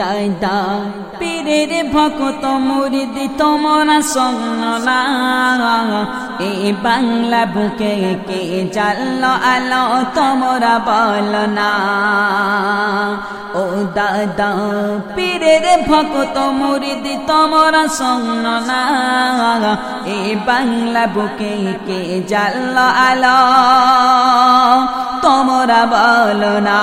দাদা পীরের ভক্ত মুরিদি তোমরা সন্না এ বাংলা বুকে কে জাল আলো তোমরা বল না। ও দাদা, পীরের ভক্ত মুরিদি তোমরা সন্না এ বাংলা বুকে কে জাল আলো তোমরা বল না।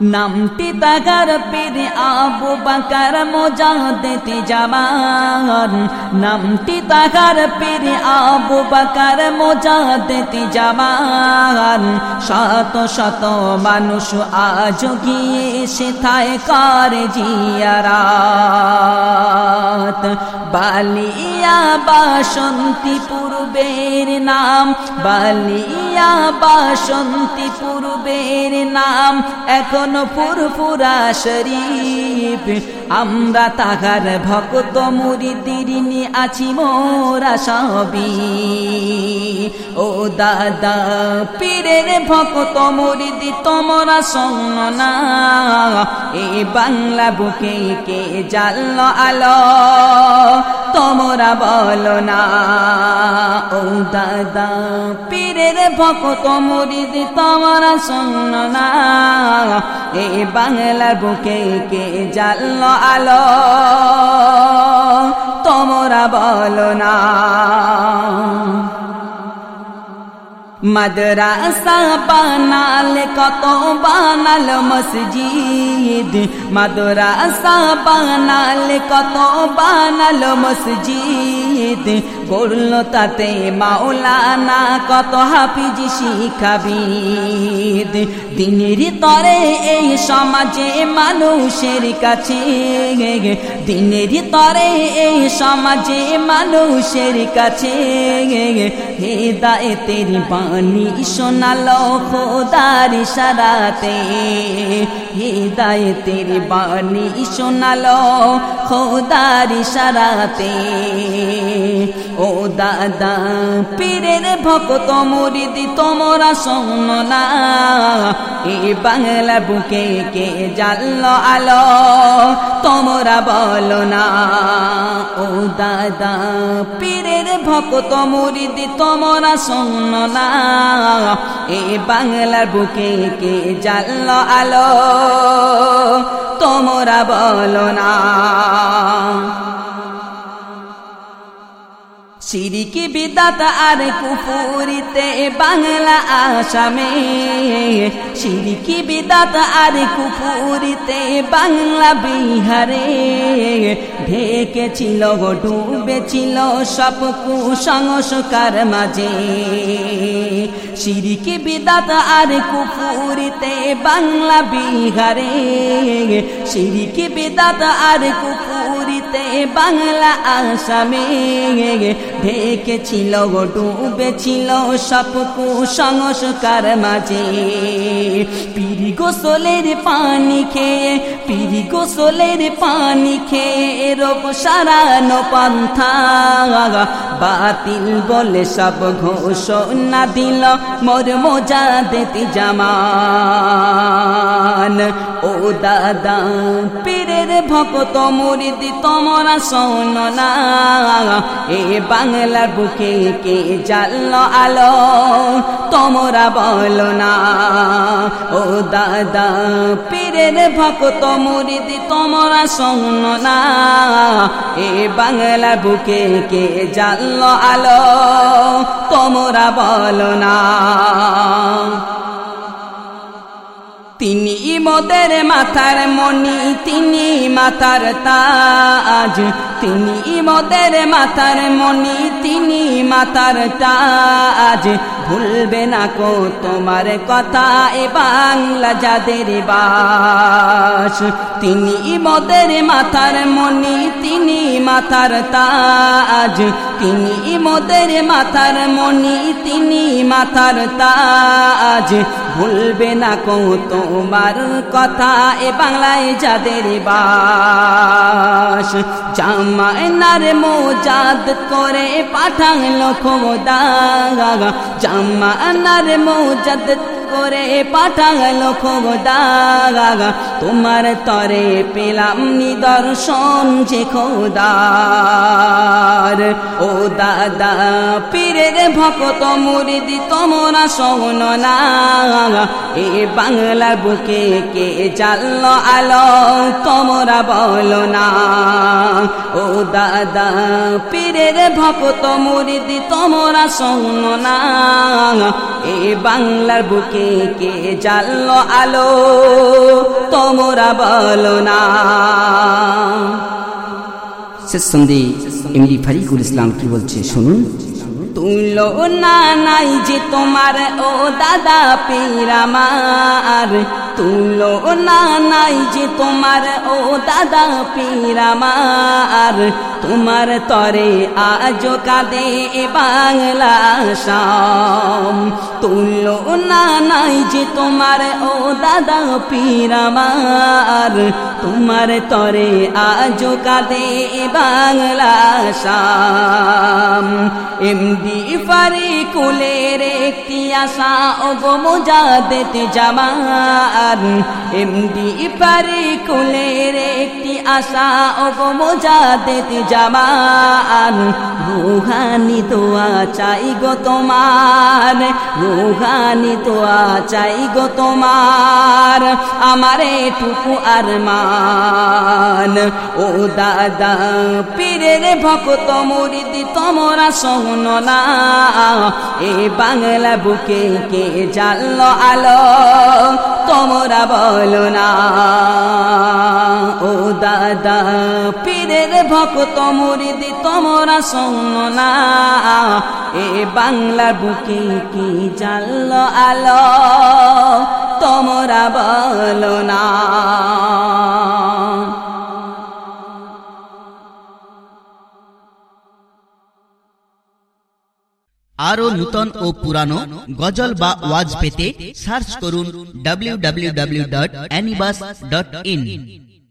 নামটি তাগার পীর আবু বাকার মোজা দিতে জামান। নামটি তাগার পীর আবু বাকার মোজা দিতে জামান। শত শত মানুষ আজ গিয়ে সেথায় কার জিয়ারাত। বালিয়া বাসন্তী পূর্বের নাম, বালিয়া বাসন্তী পূর্বের নাম, এখনও পুরপুরা শরীফ। আমরা তাহার ভক্ত মুরিদিরিনি আছি মোরা সবই। ও দাদা, পীরের ভক্ত মুরিদি, তোমরা সন্না এ বাংলা বুকে কে জাল আলো? তোমরা বলো না। ও দাদা, পীরের ভক্ত মুরিদি, তোমরা সন্না এ বাংলার বুকে কে জাল আলো? তোমরা বলো না। মাদ্রাসা বানালে কত বানাল মসজিদ। মাদ্রাসা বানালে কত বানাল মসজিদ। করল তাতে মাওলানা কত হাফিজ শিখাবিদ। দিনের তরে এই সমাজে মানুষের কাছে। দিনের তরে এই সমাজে মানুষের কাছে। হেদায়েতের বাণী শোনালো খোদার সারাতে হেদায়েতের বাণী শোনালো খোদার সারাতে ও দাদা, পীরের ভক্ত মুরিদি, তোমরা শোনা এ বাংলা বুকে কে জাল আলো, তোমরা বলো না। ও দাদা, পীরের ভক্ত মুরিদি, তোমরা শোনা এ বাংলার বুকে কে জাল আলো, তোমরা বলো না। সিরিকি বিদাত আর কুপুরিতে বাংলা আসামে। সিরিকি বিদাত আর কুপুরিতে বাংলা বিহারে। ঢেকেছিল ডুবেছিল সব কুসংস্কার মাঝে। সিরিকি বিদাত আর কুপুরিতে বাংলা বিহারে। সিরিকি বিদাত আর কুপুরিতে বাংলা আসামে। ঢেকেছিল ডুবেছিল সব কুসংস্কার মাঝে। পিরি গোসলের পানি খেয়ে, পিরি গোসলের পানি খেয়ে রোগ সারানো পন্থা। বাতিল বলে সব ঘোষণা দিল মোর মোজা দেতি জামান। ও দাদা, পীরের ভক্ত মুরিদি, তোমরা শোন না। এ বাংলার বুকে কে জাল আলো? তোমরা বলো না। ও দাদা, পীরের ভক্ত মুরিদি, তোমরা শোন না। এ বাংলার বুকে কে জাল আলো? তোমরা বলো না। তিনি ইমদের মাথার মনি তিনি মাথার তাজ। তিনি ইমদের মাথার মনি তিনি মাথার তাজ। ভুলবে না কো তোমার কথা এ বাংলা যাদের বাস। তিনি মদের মাথার মনি তিনি মাথার তাজ। তিনি মদের মাথার মনি তিনি মাথার তাজ। ভুলবে না কো তোমার কথা এ বাংলায় যাদের বাস। জামানার মোজাদ করে পাঠালো খোদা জামানার মোজাদ করে পাঠালো খোদা তোমার তরে পেলাম নিদর্শন যে খোদার। ও দাদা, পীরের ভকত মুরিদি, তোমরা শোন না এ বাংলা বুকে কে জাল আলো, তোমরা বলো না। ও দাদা, পীরের ভকত মুরিদি, তোমরা শোন না এ বাংলার বুকে কে কে জাল আলো, তোমরা বলো না। শেষ সন্ধি, এমডি ফারিকুল ইসলাম কি বলছে, শুনুন। তুলো না নাই যে তোমার, ও দাদা পীরামার তুলো না নাই যে তোমার, ও দাদা পীরামার তোমার তরে আজ কাঁদে বাংলা শাম। তুলো নাই যে তোমার, ও দাদা পীরামার তোমার তরে আজ কাঁদে বাংলা শাম। এমডি ফারি কুলের একটি আশা ও গো মোজাদেতে জামান এমডি ফারি কুলের একটি আশা ও গো মোজাদেতে জামান রুহানি দোয়া চাই গো তোমার রুহানি দোয়া চাই গো তোমার, আমার টুকু আর মান ও দাদা, পীরের ভক্ত মুরিদি, তোমরা শোন না। এ বাংলা বুকে কে জাল আলো, তোমরা বলো না। ও দাদা, পীরের ভক্ত মুরিদি, তোমরা শোন না। এ বাংলা বুকে কি জাল আলো, তোমরা বলো না। আরও নূতন ও পুরানো গজল বা ওয়াজ পেতে সার্চ করুন ডাব্লিউ